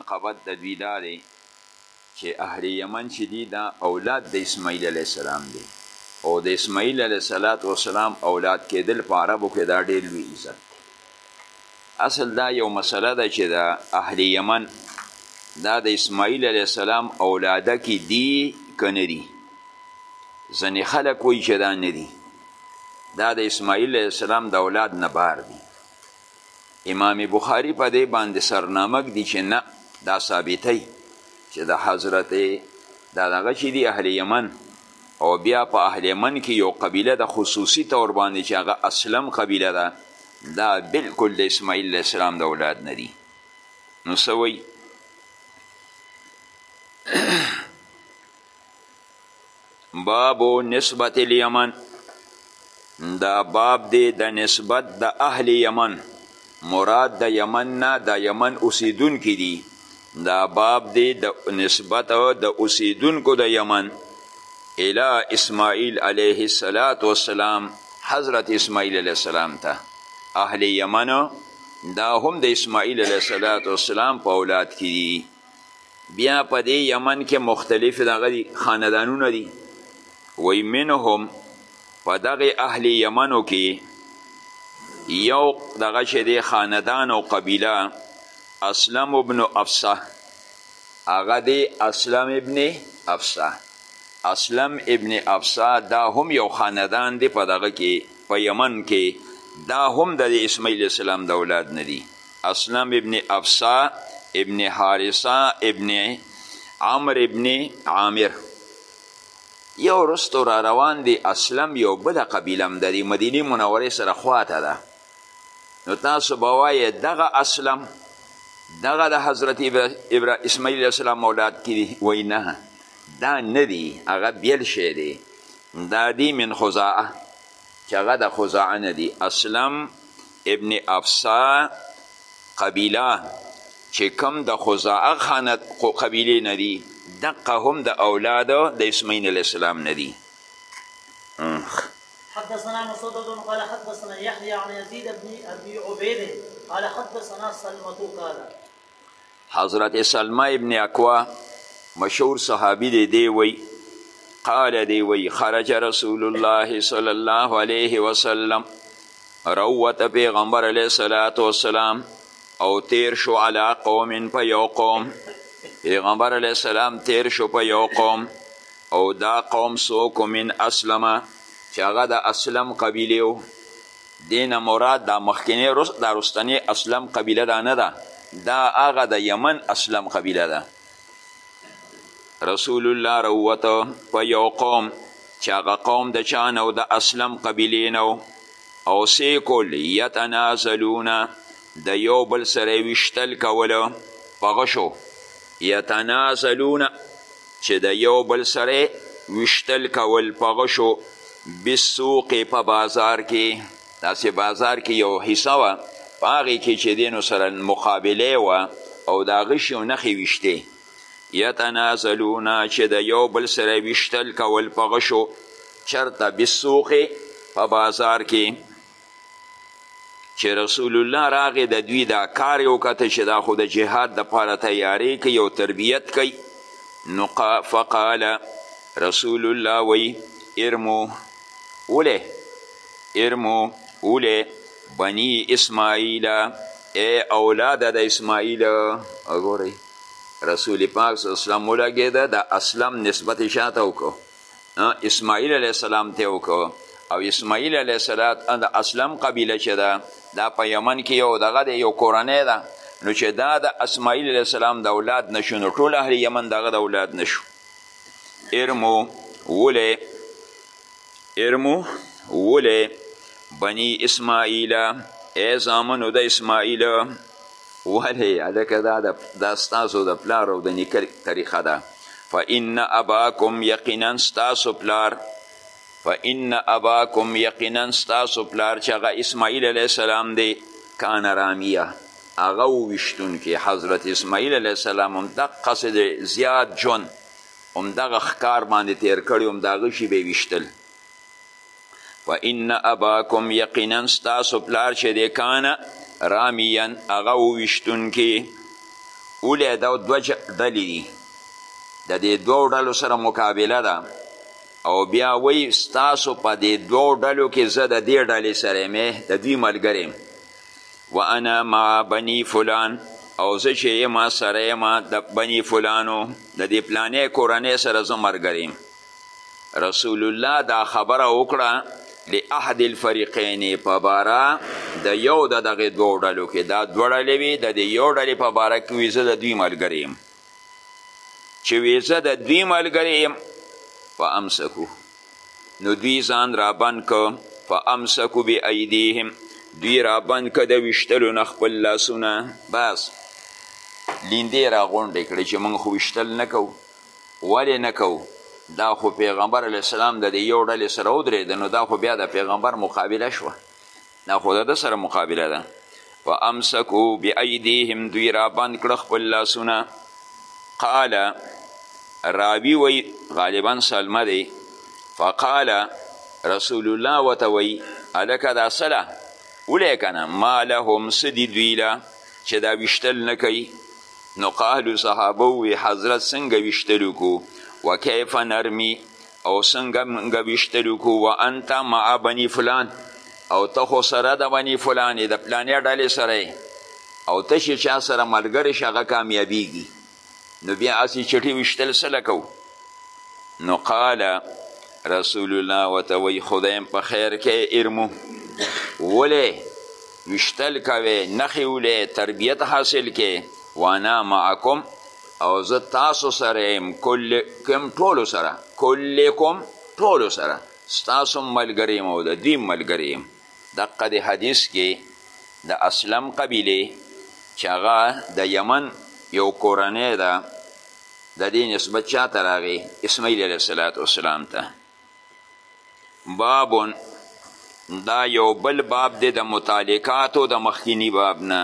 عاقبت د دوی دا دی چې اهل یمن چې دي دا اولاد د اسماعیل علیه السلام دی او د اسماعیل علیه الصلاة والسلام اولاد کېدل په عربو کې دا ډېر لوی عزت دی اصل دا یو مسله ده چې د اهل یمن دا د اسماعیل علیه السلام اولاده کې دي که نه دي ځینې خلک وایي چې دا نه دي دا د اسماعیل علیه السلام د اولاد نه بار دي امام بخاری په دې باندې سرنامه ږدي چې نه دا ثابتوي چې د حضرت دا دغه چې دي اهل یمن او بیا په اهل یمن کې یو قبیله د خصوصي طور باندې چې هغه اسلم قبیله ده دا بالکل د اسماعیل علیه السلام د اولاد نه دي نو څه باب نسبت الیمن دا باب دی د نسبت د اهل یمن مراد د یمن نه د یمن اوسیدونکي دي دا باب دی د نسبت د اوسیدونکو د یمن الی اسماعیل علیه السلام والسلام حضرت اسماعیل علیه السلام ته اهل یمن دا هم د اسماعیل علیه السلام په اولاد کې دي بیا په دې یمن کې مختلف دغه دي خاندانونه دي وی منهم په دغه اهل یمنو کې یو دغه چې دی خاندان او قبیله اسلم ابن افسه هغه دی اسلم ابن افسه اسلم ابن افسه دا هم یو خاندان دی په دغه کې په یمن کې دا هم د اسماعیل اسلام د اولاد نه دي اسلم ابن افسا ابن حارثه ابن عمر ابن عامر یو رستو را روان دی اسلم یو بل قبیلم د دې مدینه منورې سره خواته ده نو تاسو به وایې دغه اسلم دغه د حضرت اسماعیل علیه السلام اولاد کې دي وایي نه دا نه دي هغه بیل شی دی دا دی من خزاعه چې هغه د خزاعه نه دي اسلم ابن افسا قبیله چې کم د خزاعه خانت قبیلې نه دي دقه هم د اولاد د اسماعیل علیه السلام نه دي حدثنا مسدد قال حدثنا يحيى عن يزيد بن ابي عبيد قال حدثنا سلمة قال حضرت سلمه ابن اکوا مشهور صحابي دی دی وی قال دی وی خرج رسول الله صلی الله علیه وسلم روت پیغمبر علیه صلات وسلام او تیر شو علا قوم په یو قوم پیغمبر علیه السلام تیر شو په یو قوم او دا قوم سوکو من اسلمه چې هغه د اسلم قبیله دې نه مراد دا مخکینی رست دا رستنی اسلم قبیله دا نه ده دا هغه د یمن اسلم قبیله ده رسول الله راووته په یو قوم چې هغه قوم د چا نه د اسلم قبیلې نه او سې کول یتنازلونه د یو بل سره ویشتل کوله په غشو یتنازلونه چې د یو بل سره یې ویشتل کول په غشو بالسوق په بازار کې داسې بازار کې یو حصه وه په هغې کې چې دینو سره مقابله وه او د هغه شي نښې ویشتې یتنازلونه چې د یو بل سره ویشتل کول په غشو چرته بالسوق په بازار کې چې رسول الله راغی د دوی دا کار یې وکته چې دا خو د جهاد دپاره تیاری کوي او تربیت کوي نو فقال رسول الله وی ارمو اوله ارمو اوله بنی اسماعیل ای اولاد د اسماعیل وګورئ رسول پاک صلی الله علیه وسلم ولګېده د اسلم نسبت یې چاته وکړو اسماعیل علیه السلام ته وکړو او اسماعیل علیه السلام د اسلم قبیله چې ده دا په یمن کې یو دغه دی یو کورنۍ ده نو چې دا د اسماعیل علیه السلام د اولاد نشو نو ټول اهل یمن دغه د اولاد نشو ارمو ولی ارمو ولی بنی اسماعیل ای زامنو د اسماعیل ولې هلکه دا دا ستاسو د پلار او د نیکه طریقه ده فان اباکم یقینا ستاسو پلار فان اباکم یقینا ستاسو پلار چې هغه اسماعیل علیه السلام دی کان رامیه هغه وویشتونکی حضرت اسماعیل علیه السلام همدقسې دی زیات ژوند همدغه ښکار باندې تیر کړی هم د هغه شي به یې ویشتل و ان اباکم یقینا ستاسو پلار چې دی کانه رامیا هغه وویشتونکي اولی دا دوه ډلې دي د دې دوو ډلو سره مقابله ده او بیا وی ستاسو په دې دوو ډلو کې زه د دې ډلې سره یم د دوی ملګری و انا مع بني فلان او زه چې یم سره یم د بني فلانو د دې پلانې کورنۍ سره زه مرګریم رسول الله دا خبره وکړه لاحد الفریقین په باره د یو د دغې دوو ډلو کې دا دوه ډلې وي د دې یو ډلې په باره کې وي زه د دوی ملګری یم چې وي زه د دوی ملګری یم فامسکو نو دوی ځان رابند که فامسکو بایدیهم دوی رابند که د ویشتلو نه خپل لاسونه بس لیندې راغونډې کړې چې موږ خو ویشتل نه کوو ولې نه کوو دا خو پیغمبر علیه السلام د دې یو ډلې سره ودرېده نو دا خو بیا د پیغمبر مقابله شوه دا خو د ده سره مقابله ده و امسکو بأیدیهم دوی را بند کړه خپل لاسونه قال راوی وی غالبا سلمه دی فقال رسول الله وته وی الکه دا سله ولی کنه ما لهم سدی دوی له چې دا ویشتل نه کوي نو قالو صحابه وی حضرت څنګه ویشتلو کو وکیف نرمی او څنګه موږ ویشتلو کو وانت مع بنی فلان او ته خو سره د بنی فلانې د پلانې ډلې سره او ته چې چا سره ملګری شي هغه کامیابیږي نو بیا هسې چټي ویشتل څه له کوو نو قال رسول الله ورته وایي خدایم په خیر کې ارمو ولې ویشتل کوې نخې ولې تربیت حاصل کې وانا معکم او زه تاسو سره یم کل کم ټولو سره کل کم ټولو سره ستاسو ملګری یم او د دوی ملګری یم دقه د حدیث کې د اسلم قبیله چې هغه د یمن یو کورنۍ ده د دې نسبت چا ته راغی اسماعیل علیه السلام ته بابون دا یو بل باب دی د متعلقاتو د مخکینی باب نه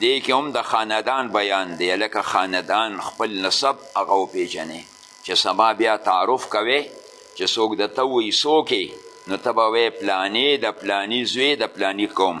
دی کې هم د خاندان بیان دی لکه خاندان خپل نسب هغه وپیژنې چې سبا بیا تعارف کوي چې څوک د ته وایي څوک نو ته به وایې پلانې د پلاني زوی د پلاني قوم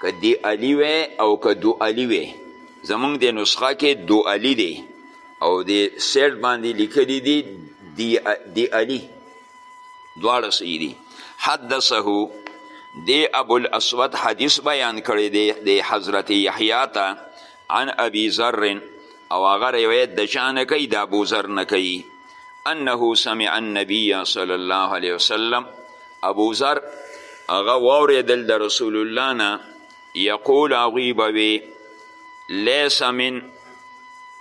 که دی علی وی او که دو علی وی زمونږ د نسخه کې دو علی دی او د سیټ باندې لیکلی دی دی علی دواړه صحیح دي حدثه دی ابو الاسود حدیث بیان کړی دی د حضرت یحیی ته عن ابي ذر او هغه روایت د چا نه کوي د ابو ذر نه کوي انه سمع النبی صلی الله علیه وسلم ابو ذر هغه واورېدل د رسول الله نه یقول هغوی به وی لیس من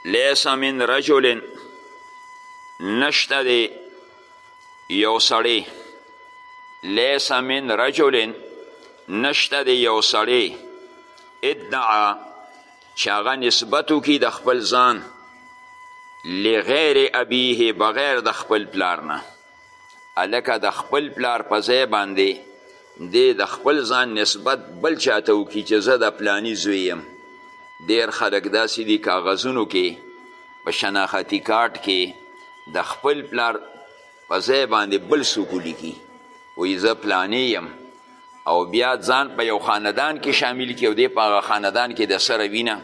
لیس من رجل نشته دی یو سړی لیس من رجل نشته دی یو سړی ادعا چې هغه نسبت وکړي د خپل ځان لغیر ابیه بغیر د خپل پلار نه هلکه د خپل پلار په ځای باندې دی د خپل ځان نسبت بل چاته وکړي چې زه د پلانی زوی یم ډېر خلک داسې دي کاغذونو کې په شناختي کارت کې د خپل پلار په ځای باندې بل څوک ولیکي وایي زه پلانی یم او بیا ځان په یو خاندان کې شامل کړي او دی په هغه خاندان کې د سره وینه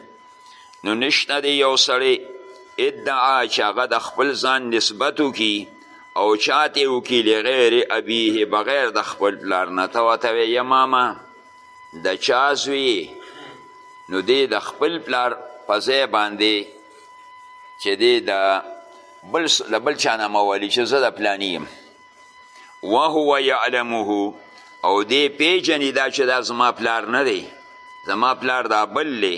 نو نشته دی یو سړی ادعا چې هغه د خپل ځان نسبت وکړي او چاته وکړي لغیر ابیه بغیر د خپل پلار نه ته ورته وایې یا ماما د چا زوی نو دی د خپل پلار په ځای باندې چې دی د بل له بل چا نه موالي چې زه د پلاني یم وهو یعلمه او دی پیژني دا چې دا زما پلار نه دی زما پلار دا بل دی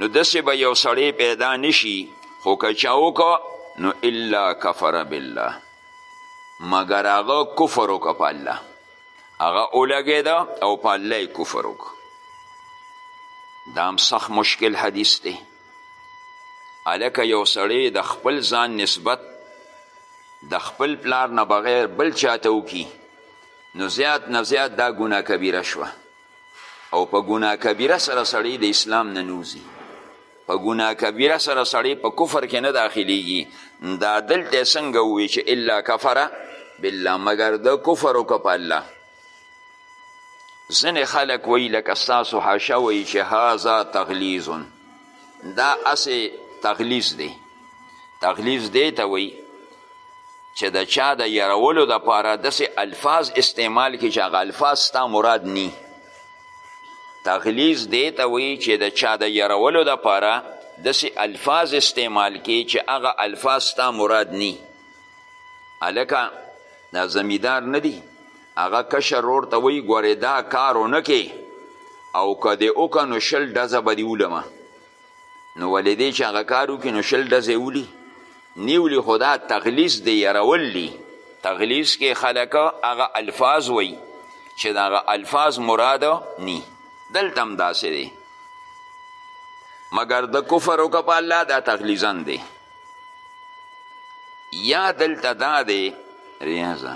نو داسې به یو سړی پیدا نشي خو که چا وکړه نو الا کفر بالله مګر هغه کفر وکړه په الله هغه ولګېده او په الله یې کفر وکړه دا هم سخت مشکل حدیث دی هلکه یو سړی د خپل ځان نسبت د خپل پلار نه بغیر بل چاته وکړي نو زیات نه زیات دا ګناه کبیره شوه او په ګناه کبیره سره سړی د اسلام نه نوځي په ګناه کبیره سره سړی په کفر کې نه داخلیږي دا دلته څنګه ووی چې الا کفره بالله مګر د کفر وکړه په الله ځینې خلک وایي لکه ستاسو حاشه وایي چې هذا تغلیظ دا اسې تغلیظ دی تغلیظ دی ته وایي چې د چا د یرولو دپاره داسې الفاظ استعمال کړي چې هغه الفاظ ستا مراد نی تغلیظ دی ته وایي چې د چا د یرولو دپاره داسې الفاظ استعمال کړي چې هغه الفاظ ستا مراد نی هلکه دا زمیدار نه دی هغه کشر رور ته وایي ګورې دا کار ونه کې او که دې وکړه نو شل ډزه به دې ولمه نو ولې دی چې هغه کار وکړي نو شل ډزې ولي نیولي خو دا تغلیظ دی یرول دي تغلیظ کې خلک هغه الفاظ وایي چې د هغه الفاظ مراد نی دلته هم داسې دی مګر د کفر وکړه په الله دا تغلیظن دی یا دلته دا دی ریاضه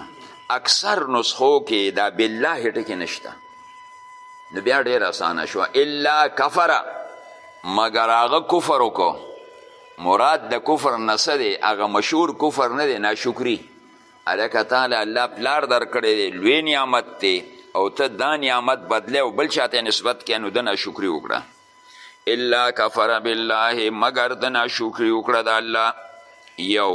اکثر نسخو کې دا بالله ټکې نشته نو بیا ډېر اسانه شو الا کفره مګر هغه کفر وکړو مراد د کفر نه څه دی هغه مشهور کفر نه دی ناشکري هلکه تاله الله پلار درکړی دی لوی نعمت دی او ته دا نعمت بدلی او بل چاته نسبت کړې نو د ناشکري وکړه الا کفر بالله مگر د ناشکری وکړه د الله یو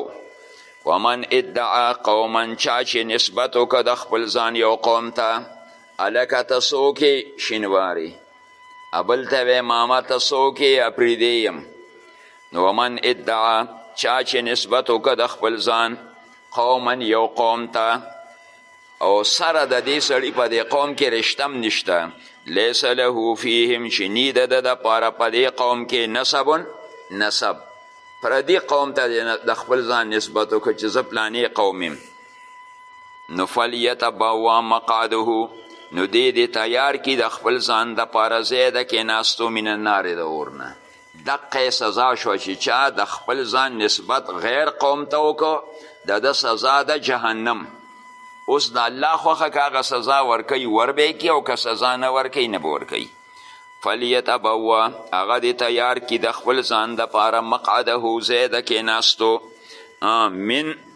ومن ادعا قوما چا چې نسبت وکړه د خپل ځان یو قوم ته هلکه ته څوک شینواری ابل ته وی ماما ته څوک اپریدی یم نو ومن ادعا چا چې نسبت وکړه د خپل ځان قوما یو قوم ته او سره د دې سړي په دې قوم کې رشته هم نشته لیس له فیهم چې نی د ده دپاره په دې قوم کې نسب نسب پردي قوم ته د خپل ځان نسبت وکړي چې زه پلانې قوم یم نو فلیتبوا مقعده نو دې دې تیار کړي د خپل ځان دپاره ځای د کېناستو من النار د اور نه دقه یې سزا شوه چې چا د خپل ځان نسبت غیر قوم ته وکړو د ده سزا ده جهنم اوس د الله خوښه که هغه سزا ورکوي وربه یې او که سزا نه ورکوي نه به ورکوي فلیتبوا هغه دې تیار کړي د خپل ځان دپاره مقعده ځای د کېناستو من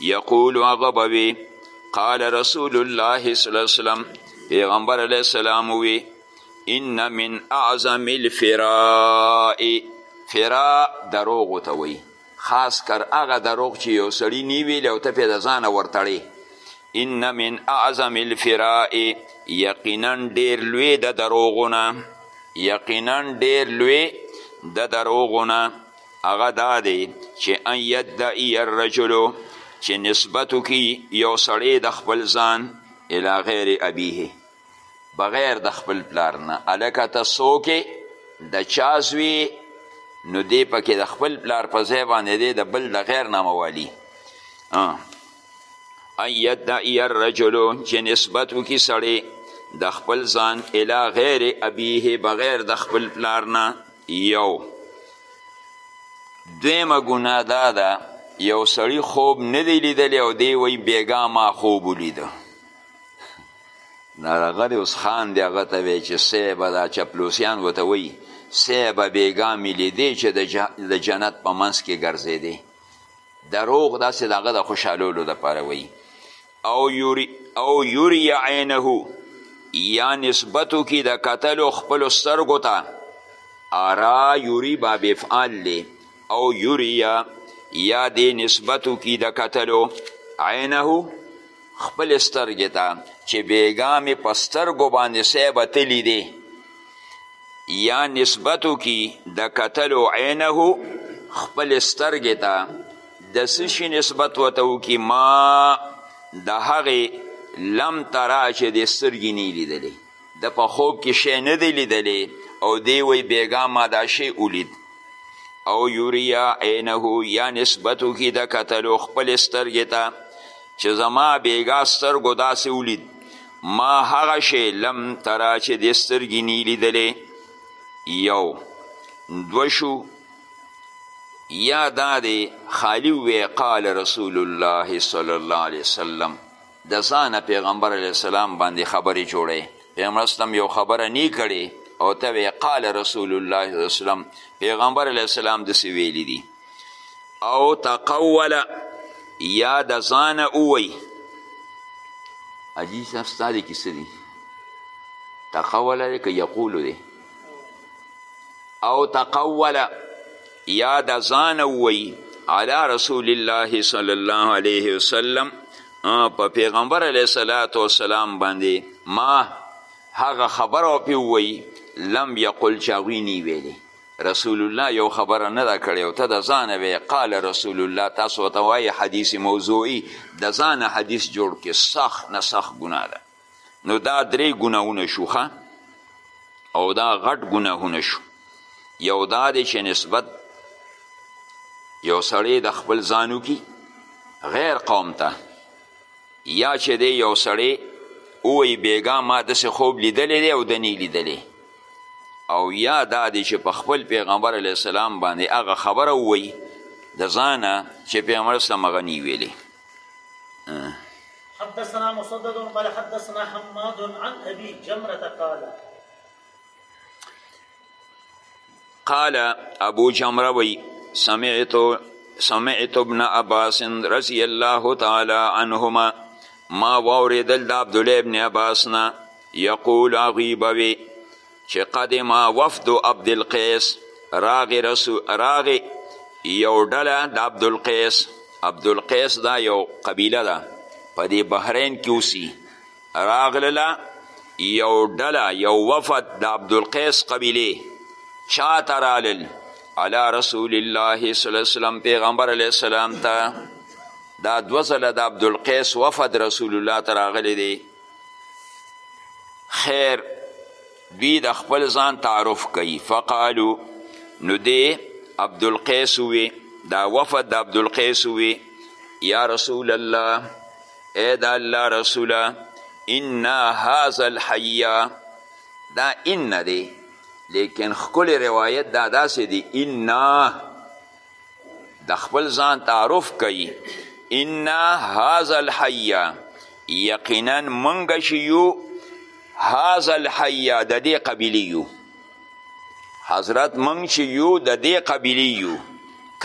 یقول هغه به وي قال رسول الله صلی الله علیه وسلم پیغمبر علیه السلام وي ان من اعظم الفراء فراء دروغو ته وایي خاص کر هغه دروغ چې یو سړي نی ویلی او ته پې د ځانه ورتړې ان من اعظم الفراء یقینا ډیر لوی د دروغونه یقینا ډیر لوی د دروغونه هغه دا دی چې ان یدعی الرجل چې نسبت کی یو سړی د خپل ځان الی غیر ابیه بغیر د خپل پلار نه الکه ته څوک د چا زوی نو دی پکې د خپل پلار په ځای باندې دی د بل د غیر نه موالي ان یدعی الرجل چې نسبت وکړي سړی د خپل ځان الی غیر ابیه بغیر د خپل پلار نه یو دویمه ګناه دا ده یو سړی خوب نه دی لیدلی او دی وی بیګا ما خوب ولیده هغه دی اوس خان دی هغه ته وی چې صیبه دا چپلوسیان ورته وی صیبه بیګا می لیدی چې د جنت په منځ کې ګرځېدی دروغ داسې د هغه د خوشحالولو دپاره وی او یری عینه یا نسبت وکړي د کتلو خپلو سترګو ته ارا یری باب افعال دی او یری یا دې نسبت وکړي د کتلو عینه خپل سترګې ته چې بیګا مې په سترګو باندې صیب تلی دی یا نسبت وکړي د کتلو عینه خپل سترګې ته د څه شي نسبت ورته وکړي ما د هغې لم ترا چې د سترګې نه لیدلی د په خوب کې شی نه دی لیدلی او دی وی بیګا ما دا شی ولید او یوریا عینه یا نسبت وکړي د کتلو خپل سترګې ته چې زما بیګا سترګو داسې ولید ما هغه شی لم ترا چې د سترګې نه لیدلی یو دوه شو یا دا دی خالی وی قال رسول الله صلی الله علیه وسلم د ځانه پیغمبر علیه السلام باندې خبرې جوړی پیغمبر اسلام یو خبره نی کړي او ته وی قال رسول الله صلی الله علیه وسلم پیغمبر علیه السلام دسی ویلی دی او تقول یا د ځانه اووی عزیز صاحب ستا دی کیسه دی تقول دی که یقول دی او تقول یا د ځان وویي علی رسول الله صلی الله علیه وسلم په پیغمبر علیه صلات وسلام باندې ما هغه خبره او پې وویي لم یقل چې هغوی نی ویلې رسول الله یو خبره نه ده کړې او ته د ځانه وی قال رسول الله تاسو ورته وایي حدیث موضوعي د ځانه حدیث جوړ کې سخت نه سخت ګناه ده نو دا درې ګناهونه شو ښه او دا غټ ګناهونه شو یو دا دی چې نسبت یو سړی د خپل ځانو کی غیر قوم ته یا چې دی یو سړی اوی بیګا ما داسې خوب لیدلی دی او د نی لیدلی او یا دا دی چې په خپل پیغمبر علیه السلام باندې هغه خبره ووایي د ځانه چې پیغمبر اسلام هغه نی ویلی حدثنا مسدد قال حدثنا حماد عن ابي جمره قال قال ابو جمره وی سمعت سمعت ابن عباس رضی الله تعالی عنهما ما واوریدل د عبدالله ابن عباس نه یقول غیبوی چې قدم وفد عبدالقیس راغی رسو راغی یو ډله د عبدالقیس عبدالقیس دا یو قبیله ده په دې بحرین کې اوسي راغلله یو ډله یو وفد د عبدالقیس قبیله چا ته رالل علی رسول الله صلی الله وسلم پیغمبر علیه السلام ته دا دوه ځله د عبدالقیس وفد رسول الله ته راغلی دی خیر دوی د خپل ځان تعارف کوي فقالو نو دی عبدالقیس وی دا وفد د عبدالقیس وی یا رسول الله ای د الله رسوله انا هذا الحیا دا ان دی لیکن خکل روایت دا داسې دی انا د خپل ځان تعارف کوي ان هذا الحي یقینا منګ چې یو هذا الحي د دې قبیلی یو حضرت منګ چې یو د دې قبیلی یو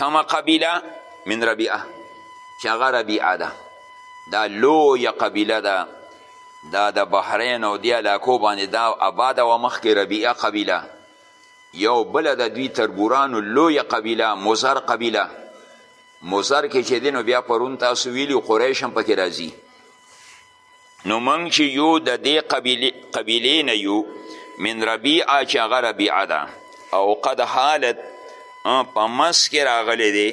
کمه قبیله من ربیعه چې هغه ربیعه ده دا لویه قبیله ده دا د بحرین او دی علاقو باندې دا آباده وه مخکې ربیعه قبیله یو بله د دوی تربورانو لویه قبیله مزر قبیله مزر کې چې دی نو بیا پرون تاسو ویلي قریش هم پکې راځي نو موږ چې یو د دې قبیلې نه یو من ربیعه چې هغه ربیعه ده او قد حالت په منځ کې راغلی دی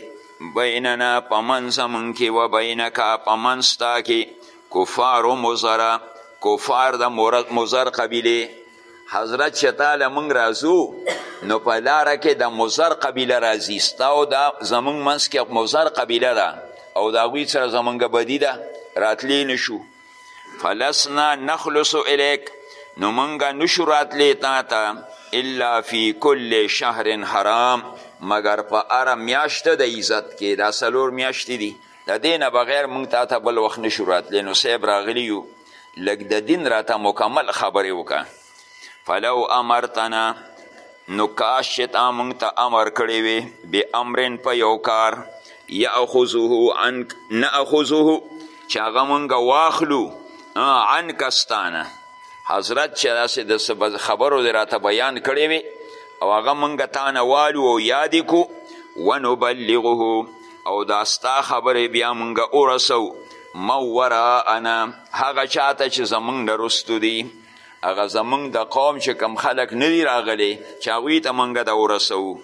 بیننا په منځ زمونږ کې و بینکه په منځ ستا کې کفار مزره کفار د مزر قبیلې حضرت چې تا له موږ راځو نو په لاره کې د مزر قبیله راځي ستا او دا زموږ منځ کې مزر قبیله ده او د هغوی سره زموږ بدي ده راتلی نشو فلسنا نخلص الیک نو موږ نشو راتلی تا ته الا فی کل شهر حرام مګر په هره میاشت د عزت کې دا څلور میاشتې دي د دې نه بغیر موږ تا ته بل وخت نشو راتلی نو صاحب راغلی یو لږ د دین راته مکمل خبرې وکړه فلو امرتنا نو کاش چې تا موږ ته امر کړی وي بامرن په یو کار یاخذه عنک ناخذه چې هغه موږ واخلو عنک ستانه حضرت چې داسې د خبرو دې راته بیان کړی وي او هغه موږ تانه والو او یادې کو ونبلغه او دا ستا خبرې بیا موږ ورسو موراءنا هغه چاته چې زمونږ نه رستو دي هغه زمونږ د قوم چې کم خلک نه دي راغلي چې هغوی ته مونږ دا ورسوو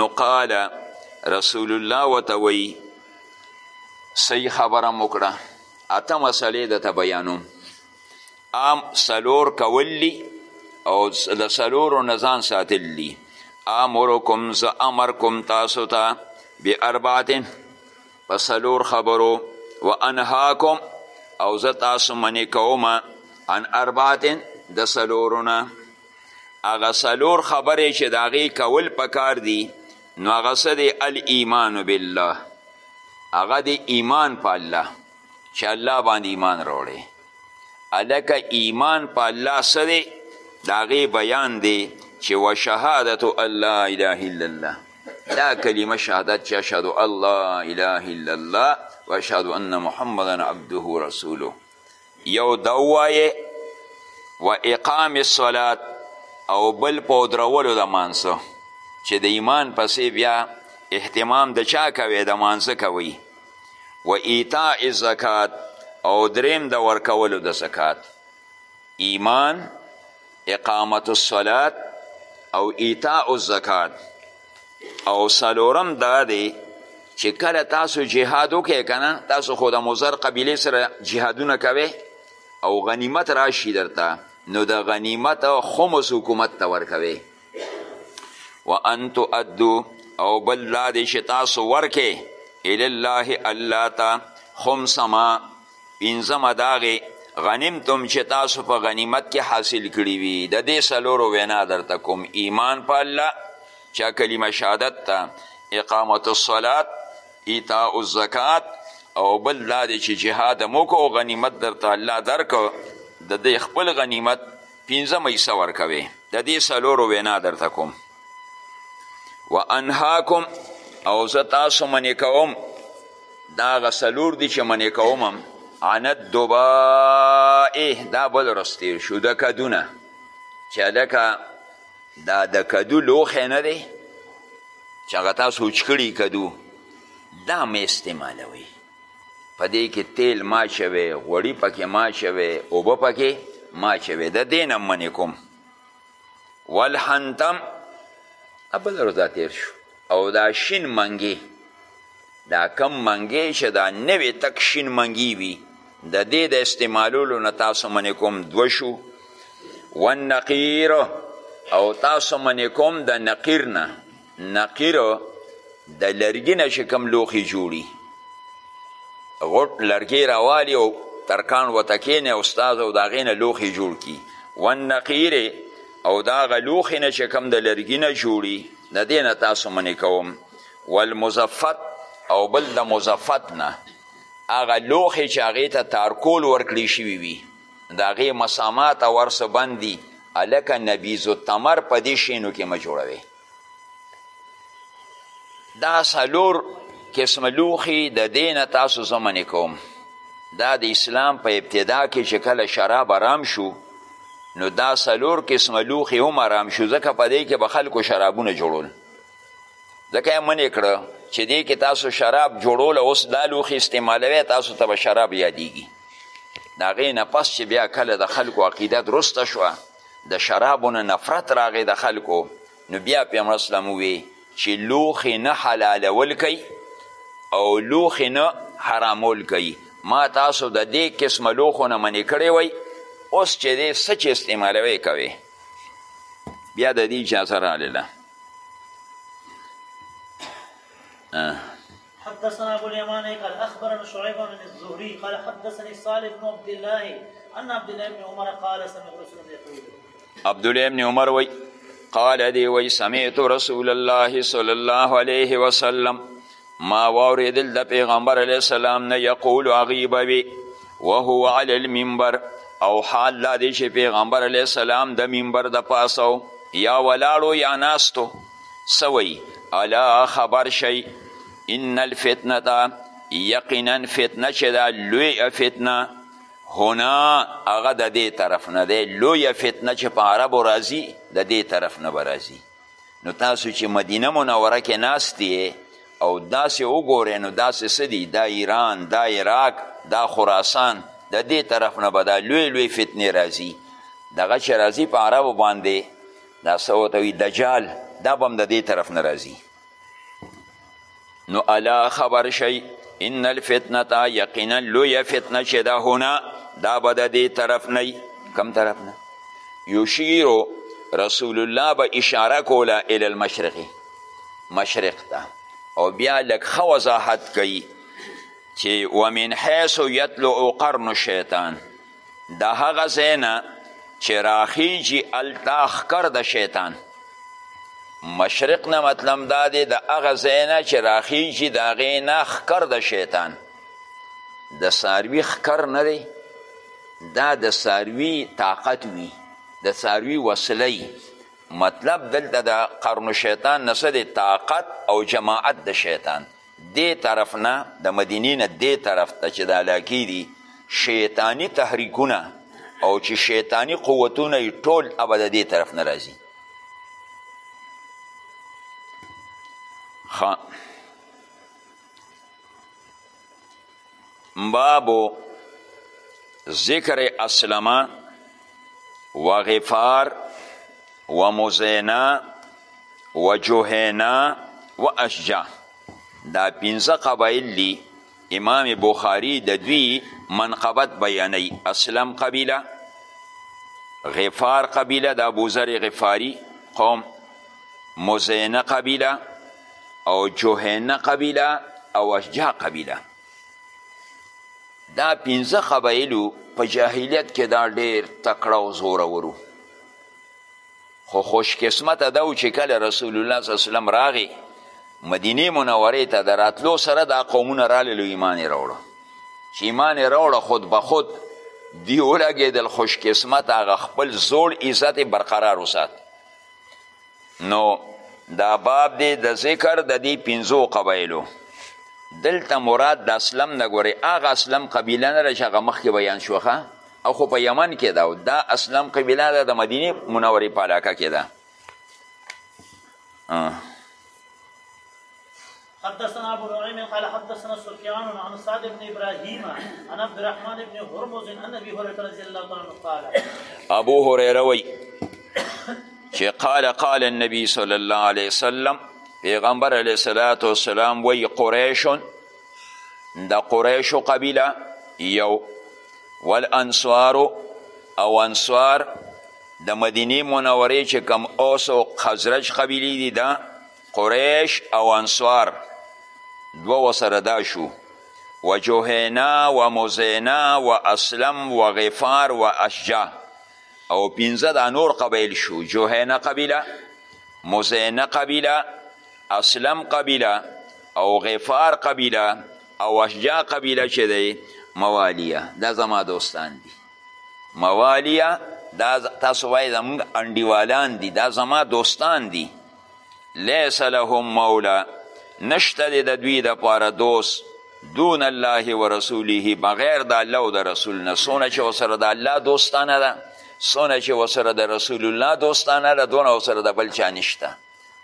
نو قال رسول الله ورته وایي صحیح خبره مو کړه اته مسلې درته بیانوم عام څلور کول دي او د څلورو نه ځان ساتل دي امرکم زه امر کوم تاسو ته تا باربعتن په څلور خبرو و انهاکم او زه تاسو منې کوم عن اربات د څلورو نه هغه څلور خبرې چې د هغې کول پکار دي نو هغه څه دی الایمان بالله هغه دی ایمان په الله چې الله باندې ایمان راوړی هلکه ایمان په الله څه دی د هغې بیان دی چې وشهادت الله اله الا الله دا کلمه شهادت چې اشهد الله اله الا الله و اشهد ان محمدا عبده و رسوله یو دا ووایې و اقام الصلات او بل په ودرولو د مانسه چې د ایمان پسې بیا احتمام د چا کوي د مانسه کوي و ایتاء الزکات او دریم د ورکولو د زکات ایمان اقامت الصلات او ایتاء الزکات او سلورم دا دی چې کله تاسو جهاد وکړئ که نه تاسو خو د مزر قبیلې سره جهادونه کوئ او غنیمت راشي درته نو د غنیمت خمس حکومت ته ورکوي وان تؤدو او بل دا دی چې تاسو ورکې الی الله الله ته خمس ما پنځمه د هغې غنمتم چې تاسو په غنیمت کې حاصل کړي وي د دې څلورو وینا درته کوم ایمان په الله چا کلمه شهادت ته اقامت الصلات ایتاء الزکات او بل دا دی چې جهاد هم وکړو غنیمت درته الله درکړو د دې خپل غنیمت پنځمه حصه ورکوې د دې څلورو وینا درته کوم و انهاکم او زه تاسو منې کوم دا هغه څلور دي چې منې کوم هم عن الدبائه دا بل ورځ تیر شو د کدونه چې هلکه دا د کدو لوښی نه دی چې هغه تاسو وچ کړي کدو دا مې استعمالوي په دې کې تیل ماچوي غوړي پکې ماچوي اوبه پکې ماچوي د دې نه منې کوم والحنتم بل ورځ دا تیر شو او دا شین منګی دا کم منګی چې دا نوې تک شین منګی وي د دې د استعمالولو نه تاسو منې کوم دوه شو والنقیر او تاسو منې کوم د نقیر نه نقیر د لرګي نه چې کوم لوښي جوړي غټ لرګی راوالي او ترکان ورته کینې استاد او د هغې نه لوښي جوړ کړي والنقیر او د هغه لوښي نه چې کوم د لرګي نه جوړي د دې نه تاسو منې کوم والمزفت او بل د مزفت نه هغه لوښي چې هغې ته تارکول ورکړی شوي وي د هغې مسامات او هر څه بند دي هلکه نبیذ التمر په دې شیانو کې مه جوړوئ دا څلور قسمه لوښي د دې نه تاسو زه منې کوم دا د اسلام په ابتدا کې چې کله شراب حرام شو نو دا څلور قسمه لوښي هم حرام شو ځکه په دې کې به خلکو شرابونه جوړول ځکه یې منې کړه چې دې کې تاسو شراب جوړول اوس دا لوښي استعمالوی تاسو ته به شراب یادیږي د هغې نه پس چې بیا کله د خلکو عقیده درسته شوه د شرابو نه نفرت راغی د خلکو نو بیا پیغمبر اسلام ووی چې لوښې نه حلالول کوي او لوښې نه حرامول کوي ما تاسو د دې قسمه لوښو نه منې کړی وی اوس چې دې څه چې استعمالوی کوي بیا د دې اجازه راغله حدثنا ابو اليمان قال اخبرنا شعيب بن الزهري قال حدثني صالح بن عبد الله ان عبد الله بن عمر قال سمعت رسول الله يقول عبد الله بن عمر وي قال دی وي سمعت رسول الله صلى الله عليه وسلم ما واردل د پیغمبر علیه السلام نه یقول غیبه وي وهو علی المنبر او حال دا دی چې پیغمبر علیه السلام د منبر د پاسه یا ولاړو یا ناستو څه وایي؟ الا خبر شئ ان الفتنه یقینا فتنه چې ده لویه فتنه هنا هغه د دې طرف نه دی لویه فتنه چې په عربو راځي د دې طرف نه به راځي نو تاسو چې مدینه منوره کې ناست او داسې وګورئ نو داسې څه دي دا ایران دا عراق دا خراسان د دې طرف نه به دا لوی لوی فتنې راځي دغه چې راځي په عربو باندې دا څه ورته وي دجال دا به هم د دې طرف نه راځي نو الا خبر شئ ان الفتنه یقینا لویه فتنه چې ده هنا دا به د دې طرف نه کم طرف نه یشیرو رسول الله به اشاره کوله الی المشرقی مشرق ته او بیا لږ ښه وضاحت کوي چې ومن حیث یطلع قرن الشیطان د هغه ځای نه چې راخیجي هلته ښکر د شیطان مشرق نه مطلب دا دی د هغه ځای نه چې راخیجي د هغې نه ښکر د شیطان د څاروي ښکر نه دی دا د څاروي طاقت وي د څاروي وسله مطلب دلته د قرن شیطان نه څه طاقت او جماعت د شیطان دې طرف نه د مدینې نه دې طرف ته چې د علاقې دي شیطاني تحریکونه او چې شیطاني قوتونه یې ټول ابه د دې طرف نه راځي ښه باب ذکر اسلم و غفار و مزینا و جوهینا و اشجا دا پنځه قبایل دي امام بخاری د دوی منقبت بیانوي اسلم قبیله غفار قبیله د ابوذر غفاری قوم مزینه قبیله او جهینه قبیله او اشجاع قبیله دا پنځه قبایلو په جاهلیت کې دا ډیر تکړه او زورورو خو خوش قسمت دا و چې کله رسول الله صلی الله علیه وسلم راغی مدینه منوره ته د راتلو سره دا قومونه راللو ایمان یې راوړو چې ایمان یې راوړه خود به خود دی ولګېدل خوش قسمت هغه خپل زوړ عزت برقرار وسات نو دا باب دی د ذکر د دې پنځو قبایلو دلته مراد د اسلم نه ګورې هغه اسلم قبیله نه ده چې هغه مخکې بیان شو ښه او خو په یمن کې ده او دا اسلم قبیله ده د مدینې منورې په علاقه کې ده حدثنا ابو نعيم قال حدثنا سفيان عن سعد بن ابراهيم عن عبد الرحمن بن هرمز عن ابي هريره رضي الله تعالى عنه قال ابو هريره وي چې قال قال النبي صلى الله عليه وسلم پیغمبر علیه الصلاة والسلام وی قریشون د قریشو قبیله یو والانصارو او انصار د مدینه منورې چې کم اوس او خزرج قبیلې دي دا قریش او انصار دوه وسره دا شو و جوهینا و مزینا و اسلم و غفار و اشجا او پنځه دا نور قبایل شو جوهینا قبیله مزینا قبیله اسلم قبیله او غفار قبیله او اشجا قبیله چې دی موالیه دا زما دوستان دي موالیه دا تاسو وایې زموږ انډیوالان دي دا زما دوستان دي لیس لهم مولا نشته دی د دوی دپاره دوست دون الله و رسوله بغیر د الله او د رسول نه څونه چې ورسره د الله دوستانه ده څونه چې ورسره د رسول الله دوستانه ده دونه ورسره د بل چا نشته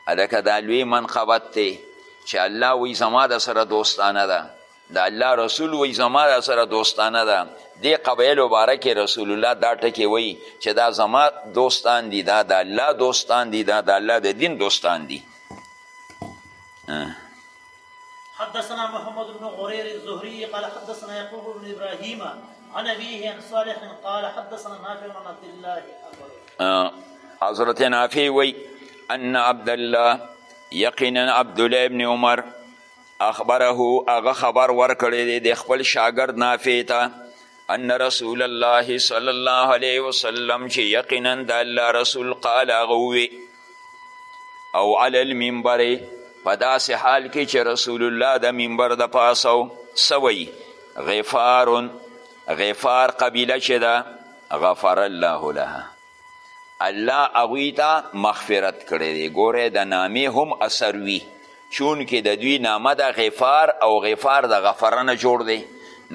هلکه دا لوی منقبت دی چې الله وی زما د سره دوستانه ده د الله رسول وی زما دا سره دوستانه ده دې قبایلو باره کې رسول الله دا ټکې وی چې دا زما دوستان دي دا د الله دوستان دي دا د الله د دین دوستان دي حدثنا محمد بن غرير الزهري قال حدثنا يعقوب بن ابراهيم عن ابيه عن صالح قال حدثنا نافع عن عبد الله آه، حضرت نافع وي ان عبد الله يقينا عبد الله بن عمر اخبره هغه خبر ورکړی دی د خپل شاګرد نافع ته ان رسول الله صلی الله علیه وسلم چې یقینا د الله رسول قال هغه ووی او علی المنبر په داسې حال کې چې رسول الله د منبر د پاسه سوی غفار غفار قبیله چې ده غفر الله لها الله هغوی ته مغفرت کړی دی ګوره د نامې هم اثر وي چونکې د دوی نامه د غفار او غفار د غفره نه جوړ دی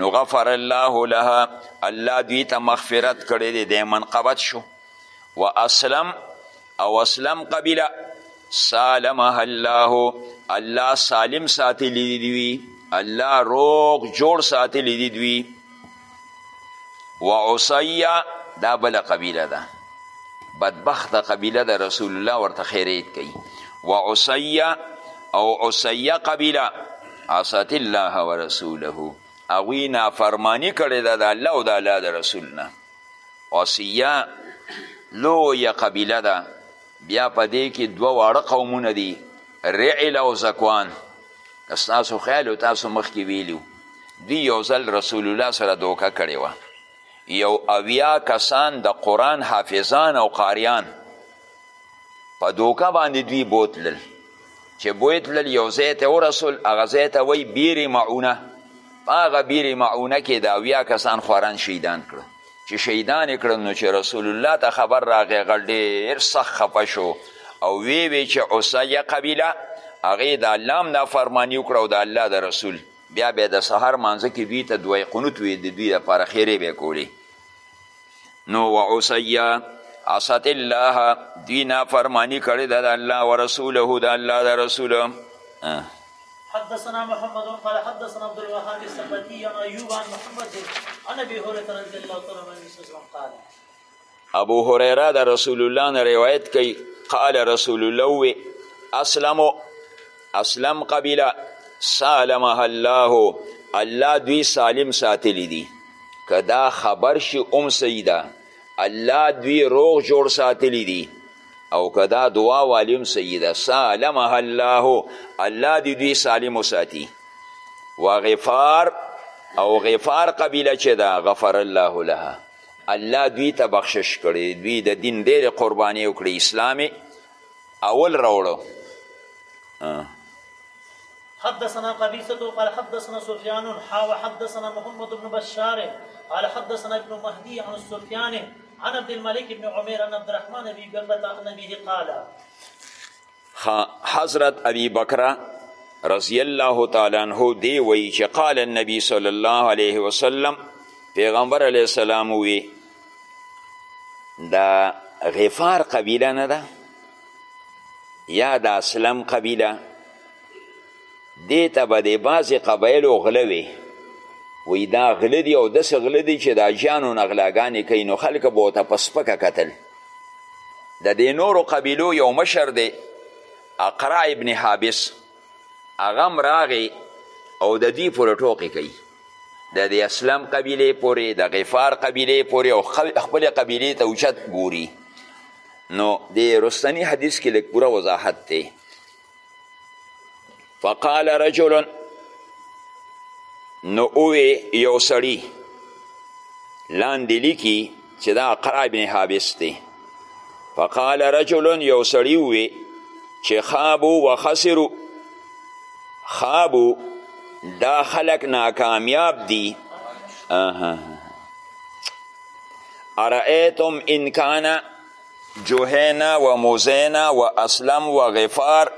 نو غفر الله لها الله دوی ته مغفرت کړی دی دی منقبت شو و اسلم او اسلم قبیله سالمها الله الله سالم ساتلی دی دوی الله روغ جوړ ساتلی دی دوی و عصیه دا بله قبیله ده بدبخته قبیله ده رسول الله ورته خیریت کوي و عصیه او عصیه قبیله عصت الله و رسوله هغوی نافرمانی کړې ده د الله او د الله د رسول نه عصیه لویه قبیله ده بیا په دې کې دوه واړه قومونه دي رعل او زکوان که ستاسو خیال و تاسو مخکې ویلي دوی یو ځل رسول الله سره دوکه کړې وه یو اویا کسان د قرآن حافظان او قاریان په دوکه باندې دوی بوتلل چې بوتلل یو ځای ته ورسول هغه ځای ته وایي بیرې معونه په هغه بیرې معونه کې د اویا کسان خواران شهیدان کړل چې شهیدان یې کړل نو چې رسول الله ته خبر راغی هغه ډېر سخت خفه شو او وی وی چې عصیه قبیله هغې د الله هم نافرماني وکړه او د الله د رسول بیا به د سهار مانځه کې دوی ته دوی قنوت وی د دوی لپاره خیرې به کولې نو و عصیه عصت الله دوی نافرماني کړې ده د الله ورسوله د الله د رسول حدثنا محمد قال حدثنا عبد الوهاب الثقفي عن ايوب عن محمد عن ابي هريره رضي الله تعالى عنه قال ابو هريره د رسول الله نه روایت کوي قال رسول الله وی اسلم اسلم قبیله سالمها الله الله دوی سالم ساتلی دي که دا خبر شي ام سیده الله دوی روغ جوړ ساتلی دي او که دا دعا والی هم صحیح ده سالمها الله الله دې دوی سالم وساتي و غفار او غفار قبیله چې ده غفر الله لها الله دوی ته بخشش کړي دوی د دین ډېرې قربانۍ وکړي اسلام اول راوړو حدثنا قبيصة قال حدثنا سفيان حا وحدثنا محمد بن بشار قال حدثنا ابن مهدي عن سفيان عن عبد الملك بن عمير عن عبد الرحمن ابي بكرة عن ابيه قال حضرت ابي بکر رضی الله تعالی عنہ دی وی چې قال النبي صلی الله علیه وسلم پیغمبر علیه السلام وی دا غفار قبیله نه ده یا د اسلم قبیله دې ته به د بعضې قبایلو غله وي وی دا غله دي او داسې غله دي چې د حاجیانو نه غلاګانې کوي نو خلک به ورته په سپکه کتل د دې نورو قبیلو یو مشر دی اقرا ابن حابس هغه هم راغی او د دوی پورې ټوقې کوي د دې اسلم قبیلې پورې د غفار قبیلې پورې او خپلې قبیلې ته اوچت ګوري نو د رستنی حدیث کې لږ پوره وضاحت دی فقال رجل نو اوی یو سړی لاندې لیکي چې دا قرع بن حابس دی فقال رجل یو سړی وی چې خابو و خسرو خابو دا خلق ناکامیاب دی ارائیتم ان کانا جهینا و مزینا و اسلم و غفار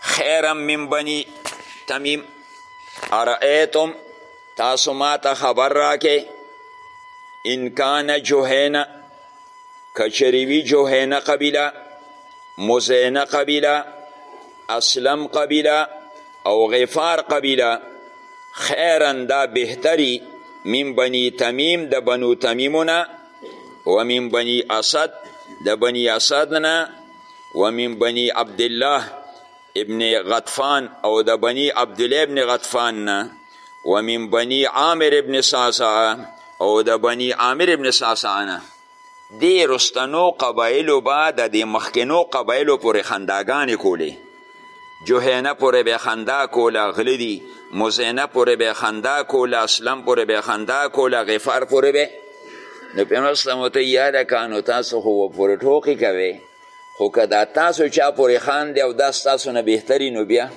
خیرا من بنی تمیم ارائیتم تاسو ما ته خبر راکې ان کان جوهینه کچری وی جوهینه قبیله مزینه قبیله اسلم قبیله او غفار قبیله خیرن دا بهتری من بنی تمیم د بنو تمیمونه ومن بنی اسد د بنی اسد نه ومن بنی عبدالله ابن غطفان او د بنی عبدالله ابن غطفان نه ومن بنی عامر ابن ساسعه او د بنی عامر ابن ساسعه نه دې رستنو قبایلو به د دې مخکنو قبایلو پورې خنداګانې کولې جهینه پورې به خندا کوله غله دي مزینه پورې به خندا کوله اسلم پورې به خندا کوله غفار پورې به نو پیغمبر اسلام ته یاره کانو تاسو خو پورې ټوقې کوي خو که دا تاسو چا پورې خان دی او دا ستاسو نه بهتري نو بیا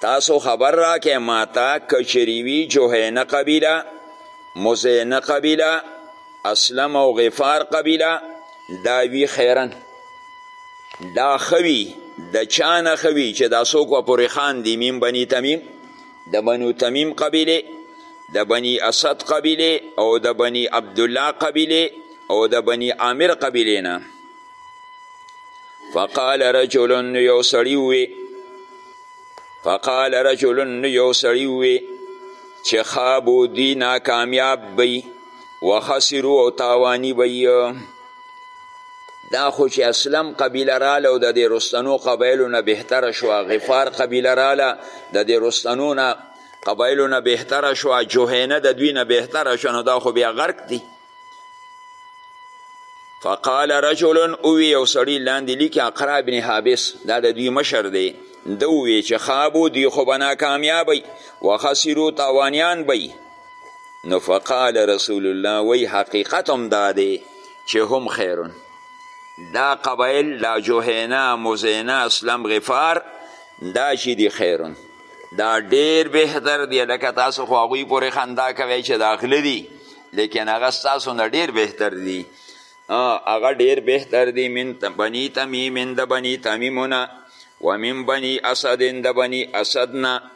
تاسو خبر راکې ماته کچریوي جوهینه قبیله مزینه قبیله اسلم او غفار قبیله دا وی خیرن دا خوی د چا نه خوی چې دا څوک و پورې خان دی میم بنی تمیم د بنو تمیم قبیله د بنی اسد قبیله او د بنی عبدالله قبیله او د بنی عامر قبیله نه فقال رجل یو سړی وی فقال رجل یو سړی وی چې خوابو دی ناکامیاب بی وخسرو او تاوانی به یې دا خو چې اسلم قبیله راله او د دې رستنو قبایلو نه بهتره شوه غفار قبیله راله د دې رستنو نه قبایلو نه بهتره شوه جهینه د دوی نه بهتره شوه نو دا خو بیا غرق دي فقال رجل اوی یو سړی لاندې لیکي اقرا بن حابس دا د دوی مشر دی ده ووی چې خابو دوی خو به ناکامیابی وخسرو تاوانیان بی نو فقال رسول الله وی حقیقت هم دا دی چې هم خیرون دا قبایل دا جوهینا مزینا اسلم غفار دا چې دی خیرون دا ډیر بهتر دی لکه تاسو خو هغوی پورې خندا کوئ چې داخله دي لیکن هغه ستاسو نه ډیر بهتر دي هغه ډیر بهتر دی من بنی تمیم د بنی تمیمونه ومن بنی اسد د بنی اسدنا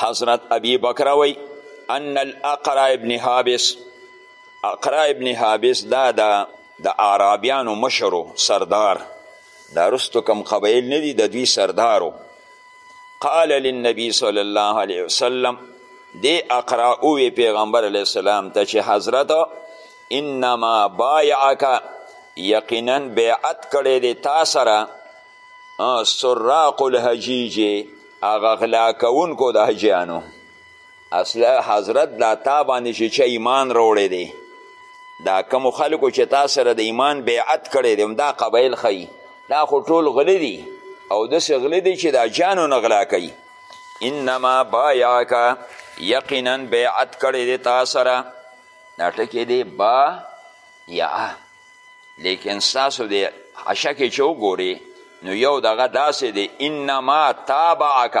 حضرت ابی بکر وی ان الاقرا ابن حابس اقرا ابن حابس دا دا د عربیانو مشرو سردار دا رستو کم قبایل ندی د دوی سردارو قال للنبی صلی الله علیه وسلم دی اقرا اوی پیغمبر علیه السلام ته چې حضرت انما بایعک یقینا بیعت کړی دی تا سره سراق الحجیج هغه غلا کوونکو د حجیانو اصله حضرت دا تا باندې چې چا ایمان راوړی دی دا کومو خلکو چې تا سره د ایمان بیعت کړی دی همدا قبایل ښیي دا خو ټول غله دي او داسې غله دي چې د حجیانو نه غلا کوي انما بایعکه یقینا بیعت کړی دی تا سره دا ټکې دی با یا لیکن ستاسو د حشه کې چې وګورې نو یو دغه داسې دی انما تابعک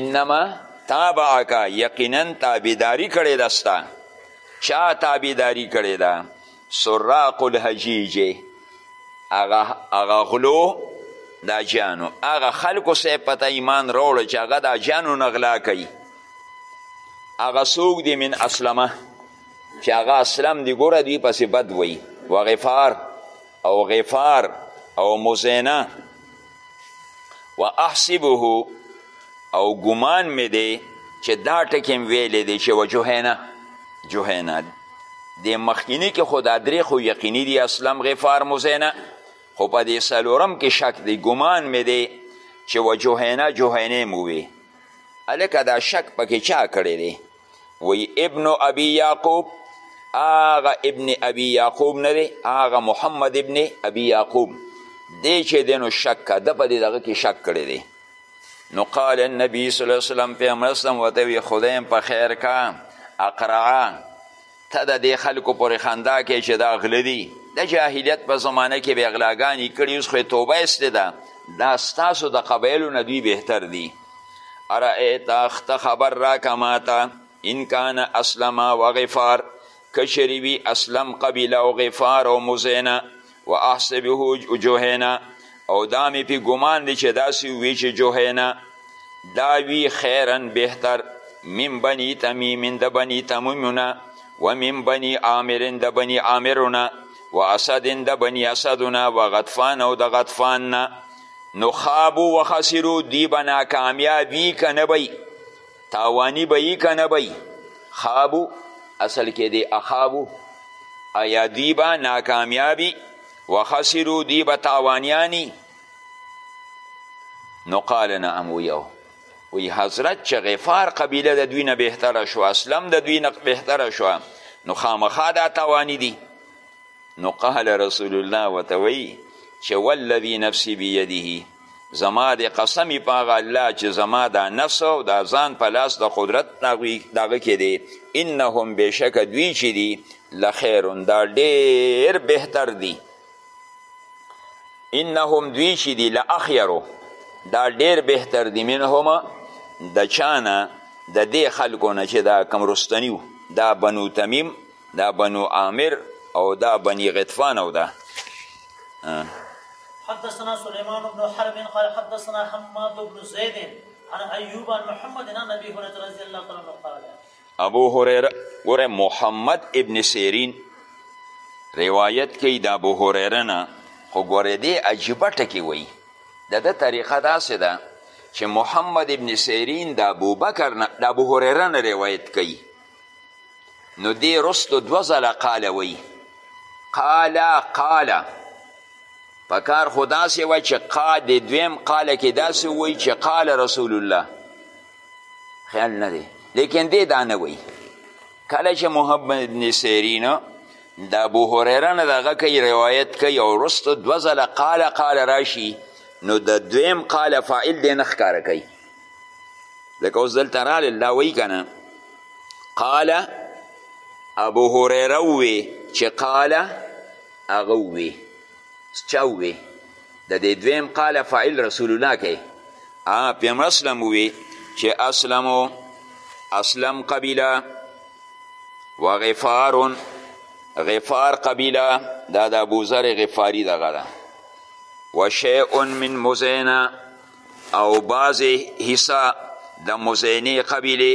انما تابعک یقینا تابعداري کړې ده ستا چا تابعداري کړې ده سراق الحجیجې هغه غلو د اجانو هغه خلکو سه پته ایمان راوړه چې هغه د اجانو نه غلا کوي هغه څوک دی من اسلمه چې هغه اسلم دی ګوره دوی پسې بد وایي و غفار او غفار او مزینه و احسبه او ګمان مې دی چې دا ټکې م ویلی دی چې و جهینه جهینه د مخکینی کې خو دا درې خو یقیني دي اسلم غفار مزینه خو په دې څلورم کې شک دی ګمان مې دی چې و جهینه جهینه مو وي هلکه دا شک پکې چا کړی دی وی ابن ابی یعقوب آغا ابن ابی یعقوب نه دی آغا محمد ابن ابی یعقوب دی چې دی نو شک که ده په دې دغه کې شک کړی دی نو قال النبی صلی الله علیه وسلم پیغمبر اسلام ورته وی خدایم په خیر کا اقرعه ته د دې خلکو پورې خندا کې چې دا غله دي د جاهلیت په زمانه کې به غلاګانې کړي اوس خو یې توبه ایستې ده دا ستاسو د قبایلو نه دوی بهتر دي ارایتا ته خبر راکه ماته ان کان اسلم و غفار کشری وی اسلم قبیله او غفار او مزینه و احسبه جهینا او دا می پی ګمان دی چې داسې وی چې جهینا دا وی خیرا بهتر من بنی تمیم د بنی تمیمونه و من بنی عامر د بنی عامرونه و اسد د بنی اسدونه و غطفان او د غطفان نه نو خابو و خسرو دی بنا کامیابی کنه بی تاوانی به یی که نه به یی خابو اصل کې دی اخابو ایا دوی به ناکامیابی و خسرو دوی به تاوانیانی نو قال نعم ویو وی حضرت چې غفار قبیله د دوی نه بهتره شو اسلم د دوی نه بهتره شو نو خامخا دا تاوانی دی نو قال رسول الله وتوی چې والذی نفسی بیده زما دې قسم په هغه الله چې زما دا نفس او دا ځان په لاس د قدرت هغوی د هغه کې دی انهم بېشکه دوی چې دي لخیرون دا ډېر بهتر دي انهم دوی چې دي لاخیرو دا ډېر بهتر دي منهما د چانه د دې خلکو نه چې دا کم رستني دا بنو تمیم دا بنو عامر او دا بنی غطفان او دا حدثنا سليمان بن حرب قال حدثنا حماد بن زيد عن ايوب عن محمد عن ابي هريره رضي الله تعالى عنه قال ابو هريره ګوره محمد ابن سیرین روایت کوي د ابو هريره نه خو ګوره دې عجیبه ټکې وایي د ده طریقه داسې ده چې محمد ابن سیرین د ابوبکر نه د ابو هريره نه روایت کوي نو دې رستو دوه ځله قاله وایي قاله قاله په کار خو داسې وه چې قا د دویم قاله کې داسې وایي چې قاله رسول الله خیال نه دی لیکن دې دا نه وایي کله چې محمد ابن سیرین د ابو هریره نه دغه کوي روایت کوي او وروسته دوه ځله قاله قاله راشي نو د دویم قاله فاعل دی نه ښکاره کوي لکه اوس دلته راغلی دا وایي که نه قال ابو هریره ووی چې قال هغه ووی چا ووی د دې دویم قال فاعل رسول الله کوي پیغمبر اسلم ووی چې اسلم اسلم قبیله و غفار غفار قبیله دا د ابوذر غفاری دغه ده و شیء من مزینه او بعضې حصه د مزینې قبیلې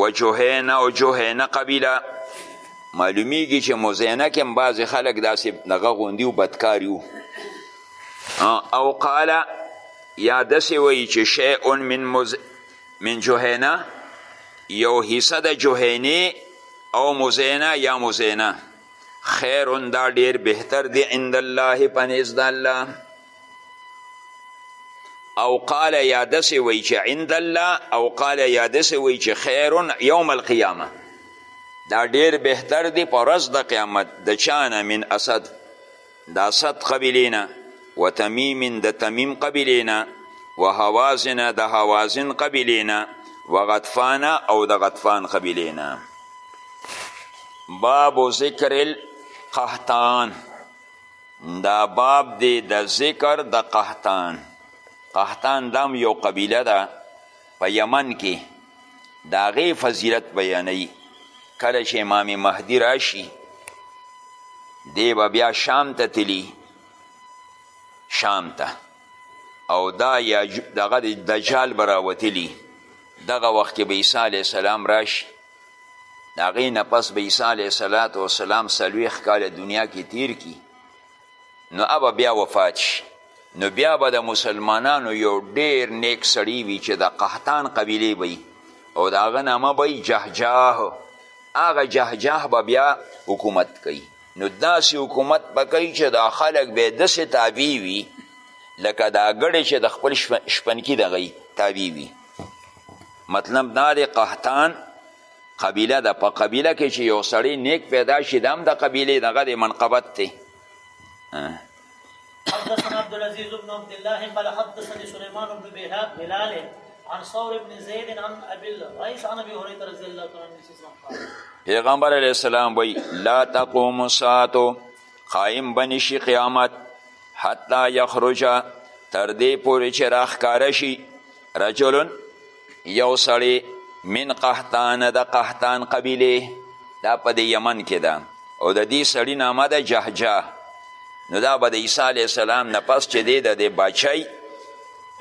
و جهینه او جهینه قبیله معلومیږي چې مزینه کې هم بعضې خلک داسې دغه غوندي و بدکاري وو او قاله یا داسې وایي چې شیء من مز من جهینه یو حصه د جهینې او مزینه یا مزینه خیرون دا ډیر بهتر دی عند الله پنیز د الله او قال یا دسې وی چې عند الله او قال یا دسې وی چې خیر یوم القیامه دا ډیر بهتر دی په ورځ د قیامت د چانه من اسد د اسد قبیلې نه و تمیم د تمیم قبیلې نه و هوازن د هوازن قبیلې نه و غطفان او د غطفان قبیلې نه باب ذکر القهتان دا باب دی د ذکر د قهتان قهتان دام یو قبیله ده په یمن کې د هغې فضیلت بیانوي کله چې امام مهدي راشي دی به بیا شام ته تلي شام ته او دا یا دغه دجال به راوتلي دغه وخت کې به عیسی علیه السلام راشي د هغې نه پس به عیسی علیه صلات وسلام څلوېښت کاله دنیا کې تیر کی نو ابه بیا وفات شي نو بیا به د مسلمانانو یو ډیر نیک سړی وي چې د قحطان قبیلې به او د هغه نامه به جهجاه هغه جهجاه به بیا حکومت کوي نو داسې حکومت به کوي چې دا خلک به داسې تابع وي لکه دا ګړی چې د خپل شپنکي دغه تابع وي مطلب دا دی قحطان قبیله ده په قبیله کې چې یو سړی نیک پیدا شي دا هم د قبیلې دغه دی منقبت دی حدثنا عبد العزيز بن عبد الله قال حدثني سليمان بن بلال عن ثور بن زيد عن ابي الريس عن ابي هريره رضي الله عنه پیغمبر علیه السلام وی لا تقوم الساعه قایم به نشي قیامت حتی یخرج تر دې پورې چې راښکاره شي رجل یو سړی من قحطان د قحطان قبیله دا په د یمن کې ده او د دې سړي نامه ده جهجه نو دا به د عیسی علیه السلام نه پس چې دی د دې بچی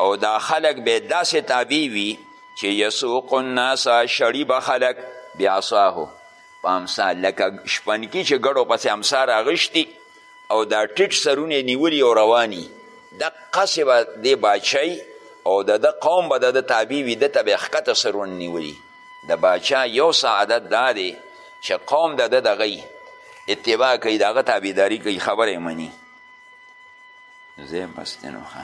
او دا خلک به داسې تابع وي چې یسوق الناس شړي به خلک بیعصاهو په امسا لکه شپنکي چې ګډو پسې امسا راغشتي او دا ټیټ سرونه نیولي او رواني دقسې به دې باچای او د ده قوم به د ده تابع وي ده ته به یې ښکته سرونه نیولي د باچا یو سعادت دا دی چې قوم د ده دغه اتباع کوي د هغه تابعداري کوي خبره یې مني زه بس دی نو ښه